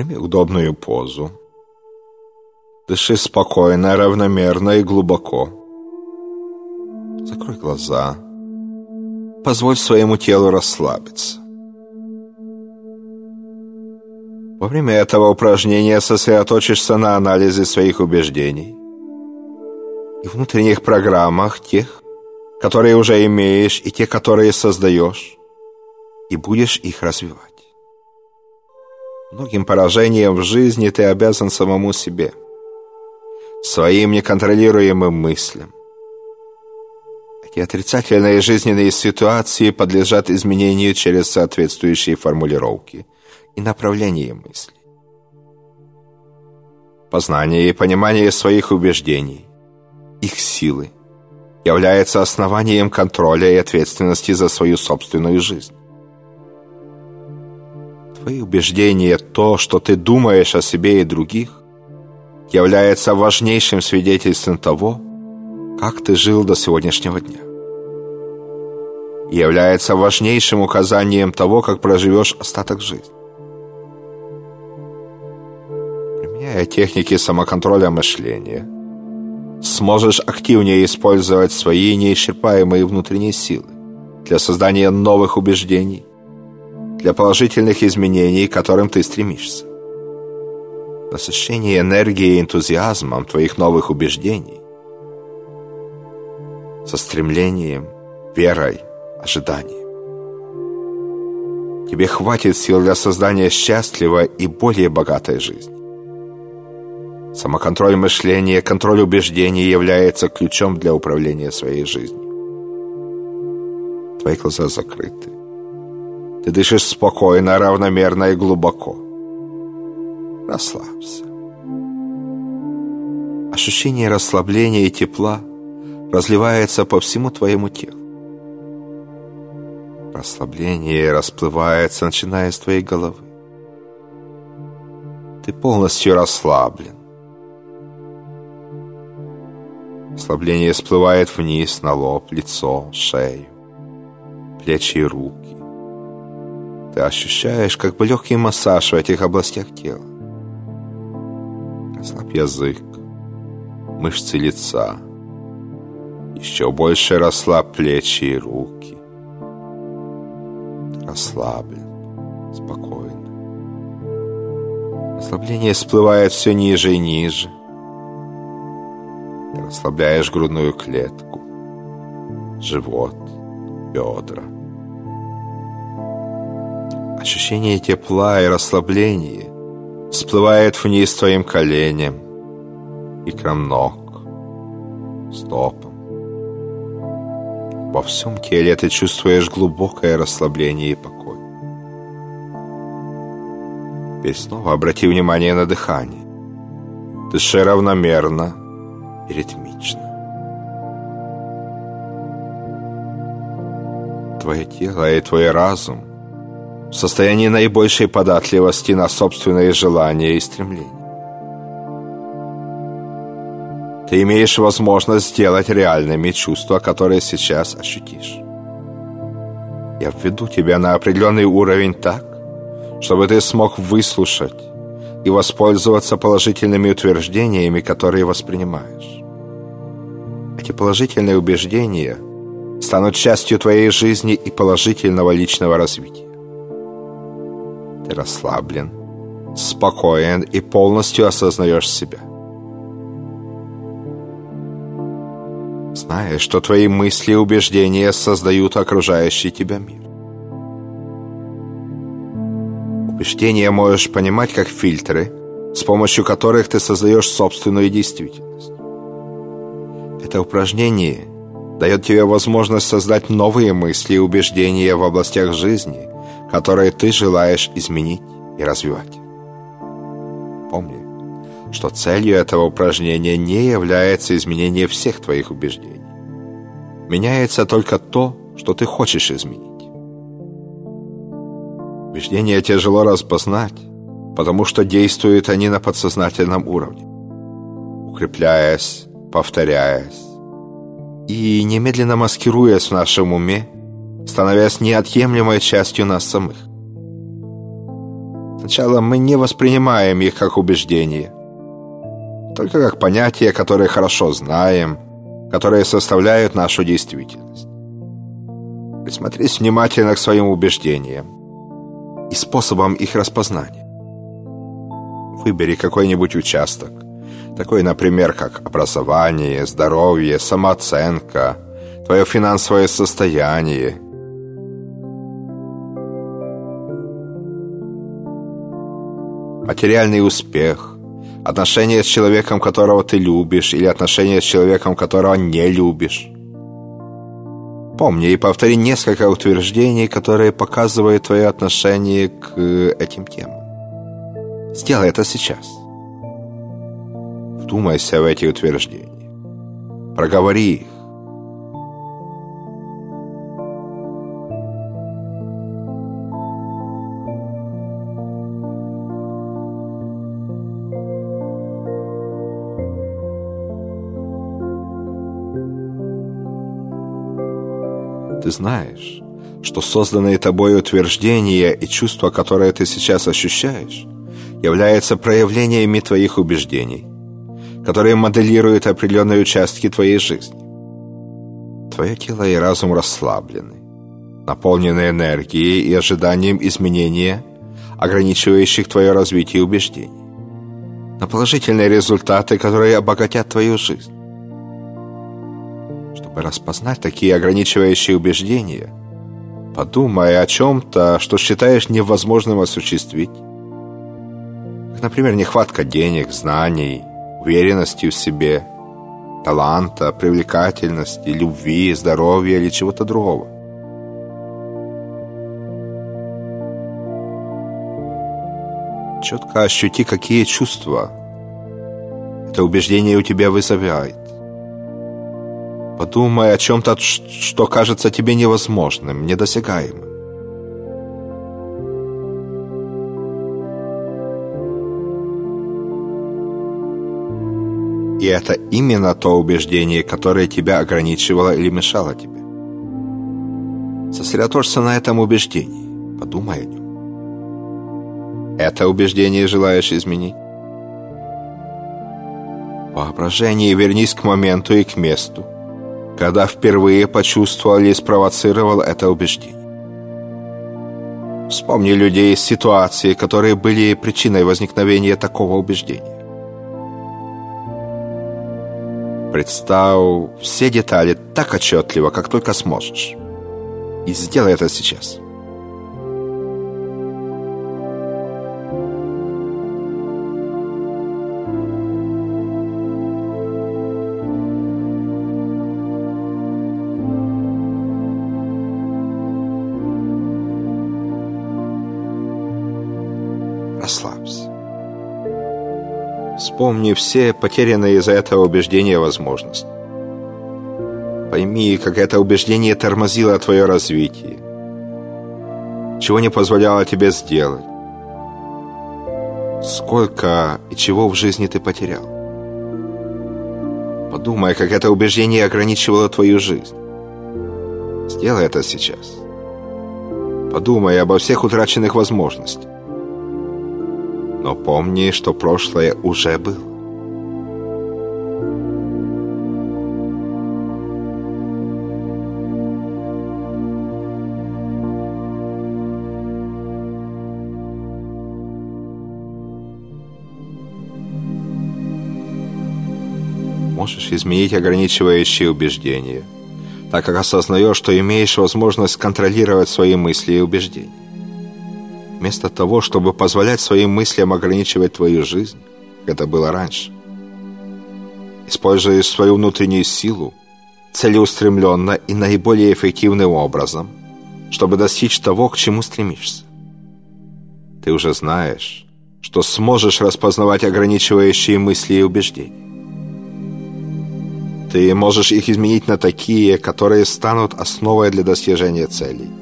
Прими удобную позу. Дыши спокойно, равномерно и глубоко. Закрой глаза. Позволь своему телу расслабиться. Во время этого упражнения сосредоточишься на анализе своих убеждений и внутренних программах тех, которые уже имеешь, и те, которые создаешь, и будешь их развивать. Многим поражением в жизни ты обязан самому себе, своим неконтролируемым мыслям. Эти отрицательные жизненные ситуации подлежат изменению через соответствующие формулировки – и направление мыслей. Познание и понимание своих убеждений, их силы, является основанием контроля и ответственности за свою собственную жизнь. Твои убеждения, то, что ты думаешь о себе и других, является важнейшим свидетельством того, как ты жил до сегодняшнего дня. И является важнейшим указанием того, как проживешь остаток жизни. применяя техники самоконтроля мышления, сможешь активнее использовать свои неисчерпаемые внутренние силы для создания новых убеждений, для положительных изменений, к которым ты стремишься. Насыщение энергией и энтузиазмом твоих новых убеждений, со стремлением, верой, ожиданием. Тебе хватит сил для создания счастливой и более богатой жизни. Самоконтроль мышления, контроль убеждений является ключом для управления своей жизнью. Твои глаза закрыты. Ты дышишь спокойно, равномерно и глубоко. Расслабься. Ощущение расслабления и тепла разливается по всему твоему телу. Расслабление расплывается, начиная с твоей головы. Ты полностью расслаблен. Ослабление всплывает вниз на лоб, лицо, шею, плечи и руки. Ты ощущаешь как бы легкий массаж в этих областях тела. Расслабь язык, мышцы лица. Еще больше расслабь плечи и руки. расслаблен, спокойно. Расслабление всплывает все ниже и ниже. Ты расслабляешь грудную клетку, живот, бедра. Ощущение тепла и расслабления всплывает вниз твоим коленям, икрам ног, стопам. Во всем теле ты чувствуешь глубокое расслабление и покой. Теперь снова обрати внимание на дыхание. Дыши равномерно, и ритмично. Твое тело и твой разум в состоянии наибольшей податливости на собственные желания и стремления. Ты имеешь возможность сделать реальными чувства, которые сейчас ощутишь. Я введу тебя на определенный уровень так, чтобы ты смог выслушать и воспользоваться положительными утверждениями, которые воспринимаешь. Эти положительные убеждения станут частью твоей жизни и положительного личного развития. Расслаблен, спокоен и полностью осознаешь себя. Знаешь, что твои мысли и убеждения создают окружающий тебя мир. Убеждения можешь понимать как фильтры, с помощью которых ты создаешь собственную действительность. Это упражнение дает тебе возможность создать новые мысли и убеждения в областях жизни, которые ты желаешь изменить и развивать. Помни, что целью этого упражнения не является изменение всех твоих убеждений. Меняется только то, что ты хочешь изменить. Убеждения тяжело распознать, потому что действуют они на подсознательном уровне. Укрепляясь повторяясь и немедленно маскируясь в нашем уме, становясь неотъемлемой частью нас самых. Сначала мы не воспринимаем их как убеждения, только как понятия, которые хорошо знаем, которые составляют нашу действительность. Присмотрись внимательно к своим убеждениям и способам их распознания. Выбери какой-нибудь участок, такой, например, как образование, здоровье, самооценка, твое финансовое состояние. Материальный успех, отношения с человеком, которого ты любишь, или отношения с человеком, которого не любишь. Помни и повтори несколько утверждений, которые показывают твое отношение к этим темам. Сделай это сейчас. Вдумайся в эти утверждения. Проговори их. Ты знаешь, что созданные тобой утверждения и чувства, которые ты сейчас ощущаешь, являются проявлениями твоих убеждений, которые моделируют определенные участки твоей жизни. Твое тело и разум расслаблены, наполнены энергией и ожиданием изменения, ограничивающих твое развитие убеждений, на положительные результаты, которые обогатят твою жизнь. Чтобы распознать такие ограничивающие убеждения, подумай о чем-то, что считаешь невозможным осуществить, Например, нехватка денег, знаний, уверенности в себе, таланта, привлекательности, любви, здоровья или чего-то другого. Четко ощути, какие чувства это убеждение у тебя вызывает. Подумай о чем-то, что кажется тебе невозможным, недосягаемым. И это именно то убеждение, которое тебя ограничивало или мешало тебе. Сосредоточься на этом убеждении. Подумай о нем. Это убеждение желаешь изменить? Воображение вернись к моменту и к месту, когда впервые почувствовал или спровоцировал это убеждение. Вспомни людей из ситуации, которые были причиной возникновения такого убеждения. Представь все детали так отчетливо, как только сможешь. И сделай это сейчас. Вспомни все потерянные из-за этого убеждения возможности. Пойми, как это убеждение тормозило твое развитие. Чего не позволяло тебе сделать. Сколько и чего в жизни ты потерял. Подумай, как это убеждение ограничивало твою жизнь. Сделай это сейчас. Подумай обо всех утраченных возможностях. Но помни, что прошлое уже было. Можешь изменить ограничивающие убеждения, так как осознаешь, что имеешь возможность контролировать свои мысли и убеждения вместо того, чтобы позволять своим мыслям ограничивать твою жизнь, как это было раньше. Используя свою внутреннюю силу целеустремленно и наиболее эффективным образом, чтобы достичь того, к чему стремишься. Ты уже знаешь, что сможешь распознавать ограничивающие мысли и убеждения. Ты можешь их изменить на такие, которые станут основой для достижения целей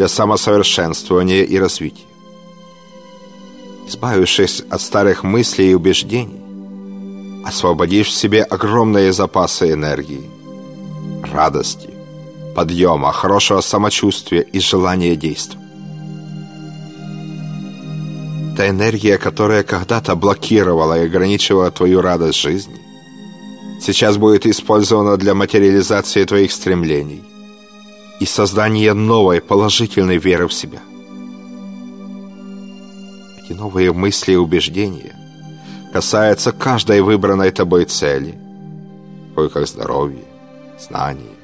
для самосовершенствования и развития. Избавившись от старых мыслей и убеждений, освободишь в себе огромные запасы энергии, радости, подъема, хорошего самочувствия и желания действовать. Эта энергия, которая когда-то блокировала и ограничивала твою радость жизни, сейчас будет использована для материализации твоих стремлений и создания новой положительной веры в себя. Эти новые мысли и убеждения касаются каждой выбранной тобой цели, такой как здоровье, знание,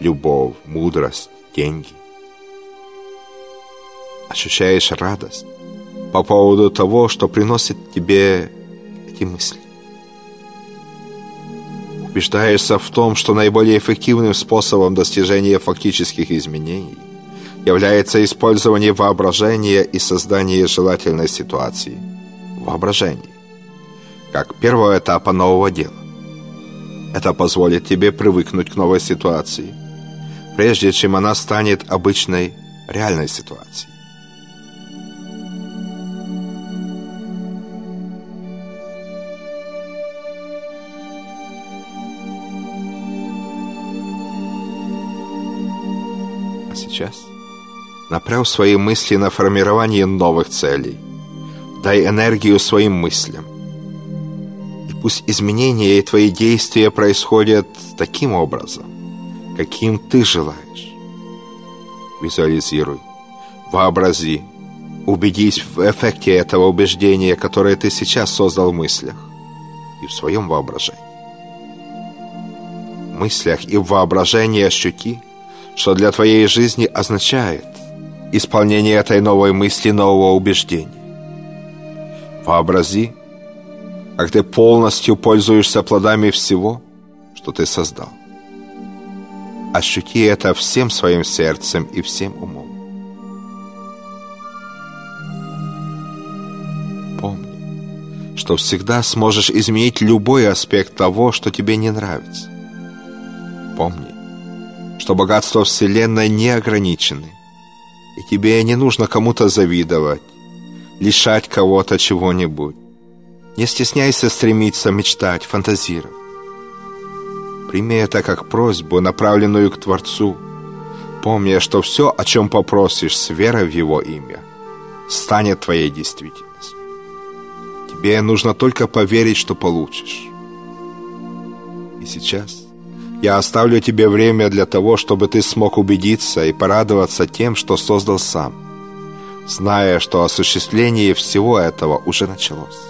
любовь, мудрость, деньги. Ощущаешь радость по поводу того, что приносит тебе эти мысли. Убеждаешься в том, что наиболее эффективным способом достижения фактических изменений является использование воображения и создание желательной ситуации. Воображение. Как первого этапа нового дела. Это позволит тебе привыкнуть к новой ситуации, прежде чем она станет обычной реальной ситуацией. Сейчас направь свои мысли на формирование новых целей. Дай энергию своим мыслям. И пусть изменения и твои действия происходят таким образом, каким ты желаешь. Визуализируй, вообрази, убедись в эффекте этого убеждения, которое ты сейчас создал в мыслях и в своем воображении. В мыслях и в воображении ощути – что для твоей жизни означает исполнение этой новой мысли, нового убеждения. Вообрази, как ты полностью пользуешься плодами всего, что ты создал. Ощути это всем своим сердцем и всем умом. Помни, что всегда сможешь изменить любой аспект того, что тебе не нравится. Помни, что богатства Вселенной не ограничены, и тебе не нужно кому-то завидовать, лишать кого-то чего-нибудь. Не стесняйся стремиться, мечтать, фантазировать. Прими это как просьбу, направленную к Творцу, помня, что все, о чем попросишь с верой в Его имя, станет твоей действительностью. Тебе нужно только поверить, что получишь. И сейчас я оставлю тебе время для того, чтобы ты смог убедиться и порадоваться тем, что создал сам, зная, что осуществление всего этого уже началось.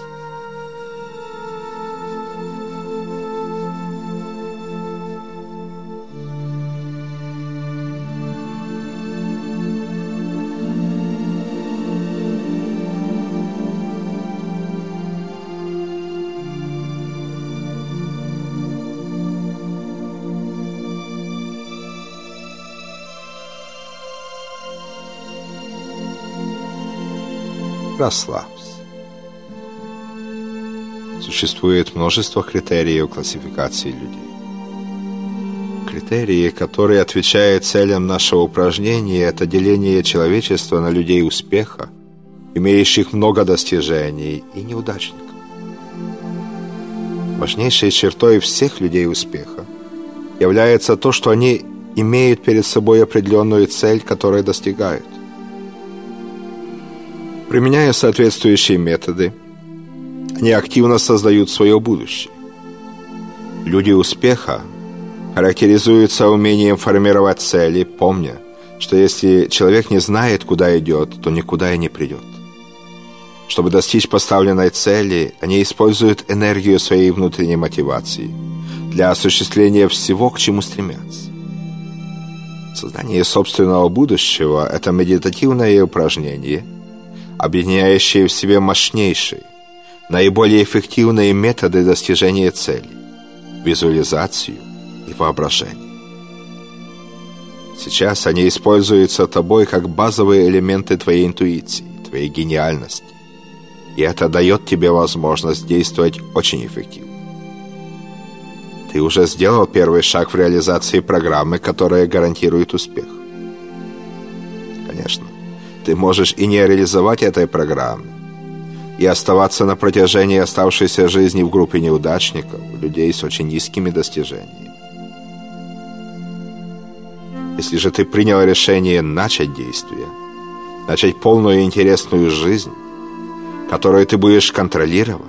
Расслабься. Существует множество критериев классификации людей. Критерии, которые отвечают целям нашего упражнения, это деление человечества на людей успеха, имеющих много достижений, и неудачников. Важнейшей чертой всех людей успеха является то, что они имеют перед собой определенную цель, которую достигают. Применяя соответствующие методы, они активно создают свое будущее. Люди успеха характеризуются умением формировать цели, помня, что если человек не знает, куда идет, то никуда и не придет. Чтобы достичь поставленной цели, они используют энергию своей внутренней мотивации для осуществления всего, к чему стремятся. Создание собственного будущего – это медитативное упражнение – объединяющие в себе мощнейшие, наиболее эффективные методы достижения целей, визуализацию и воображение. Сейчас они используются тобой как базовые элементы твоей интуиции, твоей гениальности. И это дает тебе возможность действовать очень эффективно. Ты уже сделал первый шаг в реализации программы, которая гарантирует успех. Ты можешь и не реализовать этой программы, и оставаться на протяжении оставшейся жизни в группе неудачников, людей с очень низкими достижениями. Если же ты принял решение начать действие, начать полную интересную жизнь, которую ты будешь контролировать,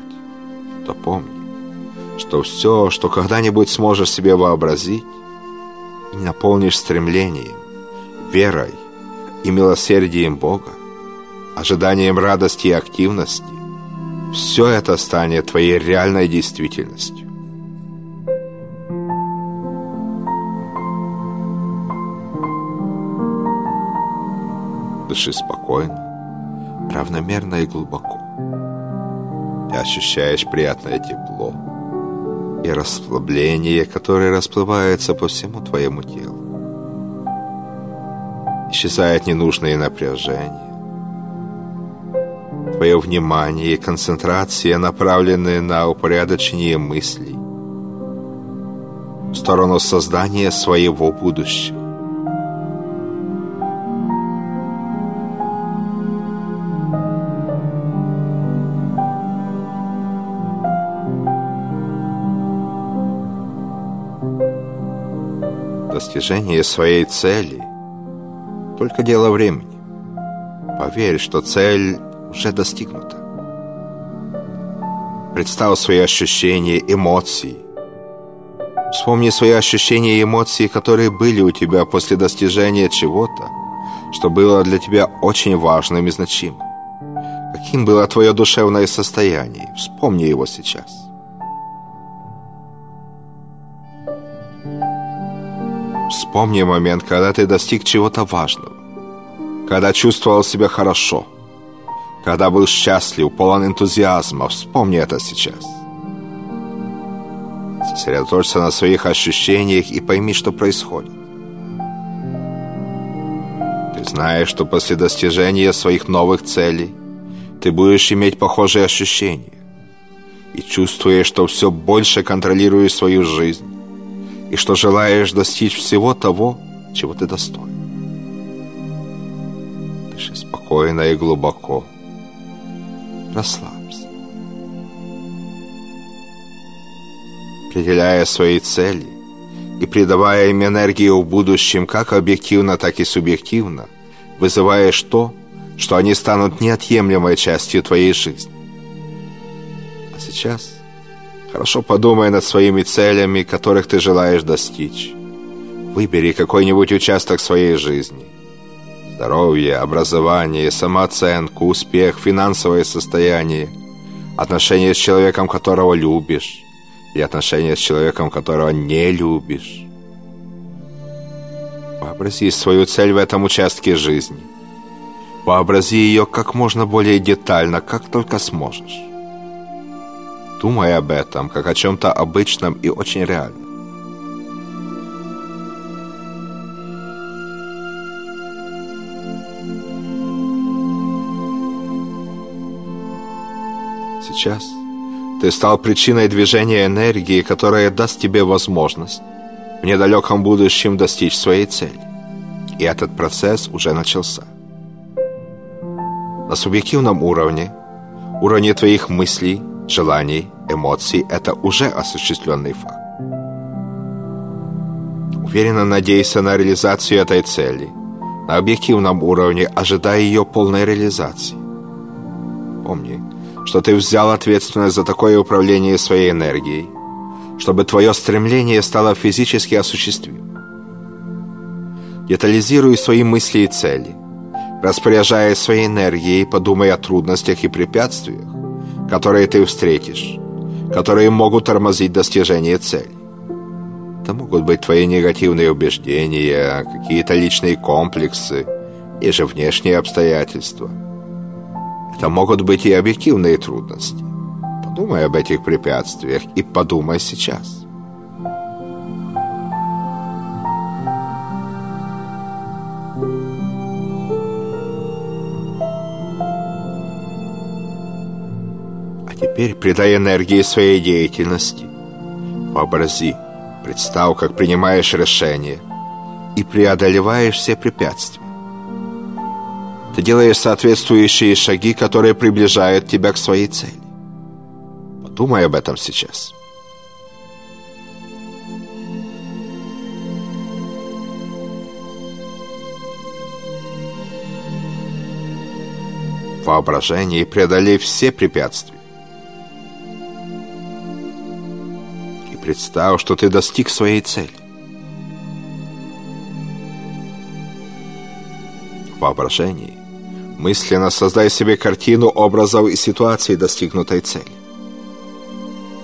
то помни, что все, что когда-нибудь сможешь себе вообразить, наполнишь стремлением, верой и милосердием Бога, ожиданием радости и активности, все это станет твоей реальной действительностью. Дыши спокойно, равномерно и глубоко. Ты ощущаешь приятное тепло и расслабление, которое расплывается по всему твоему телу. Исчезает ненужное напряжение. Твое внимание и концентрация направлены на упорядочение мыслей в сторону создания своего будущего. достижение своей цели – только дело времени. Поверь, что цель уже достигнута. Представь свои ощущения, эмоции. Вспомни свои ощущения и эмоции, которые были у тебя после достижения чего-то, что было для тебя очень важным и значимым. Каким было твое душевное состояние? Вспомни его сейчас. Вспомни момент, когда ты достиг чего-то важного, когда чувствовал себя хорошо, когда был счастлив, полон энтузиазма. Вспомни это сейчас. Сосредоточься на своих ощущениях и пойми, что происходит. Ты знаешь, что после достижения своих новых целей ты будешь иметь похожие ощущения и чувствуешь, что все больше контролируешь свою жизнь и что желаешь достичь всего того, чего ты достоин. Дыши спокойно и глубоко. Расслабься. Определяя свои цели и придавая им энергию в будущем как объективно, так и субъективно, вызываешь то, что они станут неотъемлемой частью твоей жизни. А сейчас – Хорошо подумай над своими целями, которых ты желаешь достичь. Выбери какой-нибудь участок своей жизни. Здоровье, образование, самооценку, успех, финансовое состояние, отношения с человеком, которого любишь, и отношения с человеком, которого не любишь. Вообрази свою цель в этом участке жизни. Вообрази ее как можно более детально, как только сможешь думая об этом, как о чем-то обычном и очень реальном. Сейчас ты стал причиной движения энергии, которая даст тебе возможность в недалеком будущем достичь своей цели. И этот процесс уже начался. На субъективном уровне, уровне твоих мыслей, желаний, эмоций – это уже осуществленный факт. Уверенно надейся на реализацию этой цели, на объективном уровне ожидая ее полной реализации. Помни, что ты взял ответственность за такое управление своей энергией, чтобы твое стремление стало физически осуществимым. Детализируй свои мысли и цели, распоряжаясь своей энергией, подумай о трудностях и препятствиях, которые ты встретишь, которые могут тормозить достижение цели. Это могут быть твои негативные убеждения, какие-то личные комплексы и же внешние обстоятельства. Это могут быть и объективные трудности. Подумай об этих препятствиях и подумай сейчас. Теперь придай энергии своей деятельности. Вообрази, представь, как принимаешь решения и преодолеваешь все препятствия. Ты делаешь соответствующие шаги, которые приближают тебя к своей цели. Подумай об этом сейчас. воображении, преодолев все препятствия. Представь, что ты достиг своей цели. В воображении мысленно создай себе картину образов и ситуаций достигнутой цели.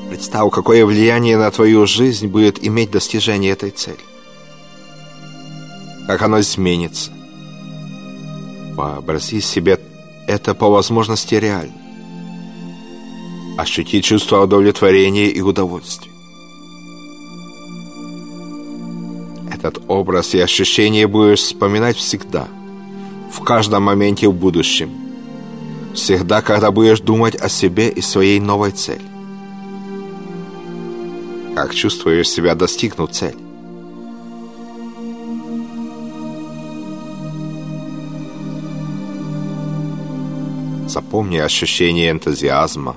Представь, какое влияние на твою жизнь будет иметь достижение этой цели. Как оно изменится. Вообрази себе это по возможности реально. Ощути чувство удовлетворения и удовольствия. Этот образ и ощущение будешь вспоминать всегда, в каждом моменте в будущем, всегда, когда будешь думать о себе и своей новой цели. Как чувствуешь себя, достигнув цели? Запомни ощущение энтузиазма,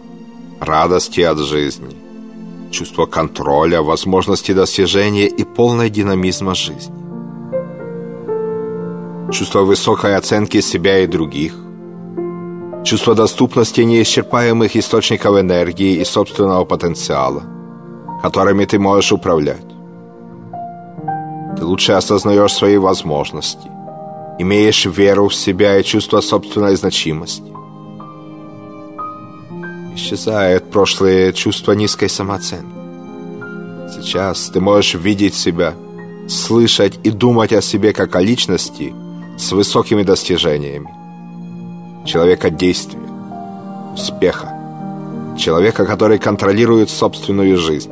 радости от жизни, чувство контроля, возможности достижения и полной динамизма жизни. Чувство высокой оценки себя и других, чувство доступности неисчерпаемых источников энергии и собственного потенциала, которыми ты можешь управлять. Ты лучше осознаешь свои возможности, имеешь веру в себя и чувство собственной значимости. Исчезает прошлое чувство низкой самооценки. Сейчас ты можешь видеть себя, слышать и думать о себе как о личности с высокими достижениями. Человека действия, успеха. Человека, который контролирует собственную жизнь.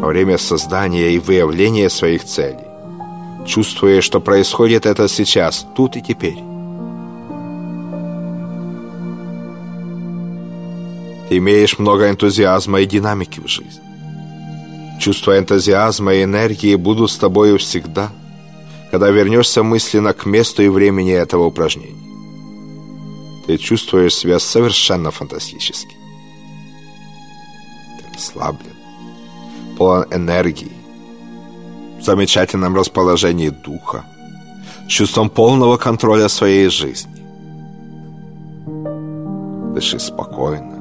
Во время создания и выявления своих целей, чувствуя, что происходит это сейчас, тут и теперь. Имеешь много энтузиазма и динамики в жизни. Чувство энтузиазма и энергии будут с тобою всегда, когда вернешься мысленно к месту и времени этого упражнения. Ты чувствуешь себя совершенно фантастически. Ты расслаблен, полон энергии, в замечательном расположении духа, чувством полного контроля своей жизни. Дыши спокойно,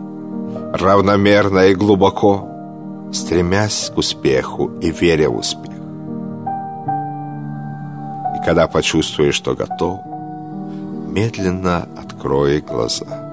равномерно и глубоко, стремясь к успеху и веря в успех. И когда почувствуешь, что готов, медленно открой глаза.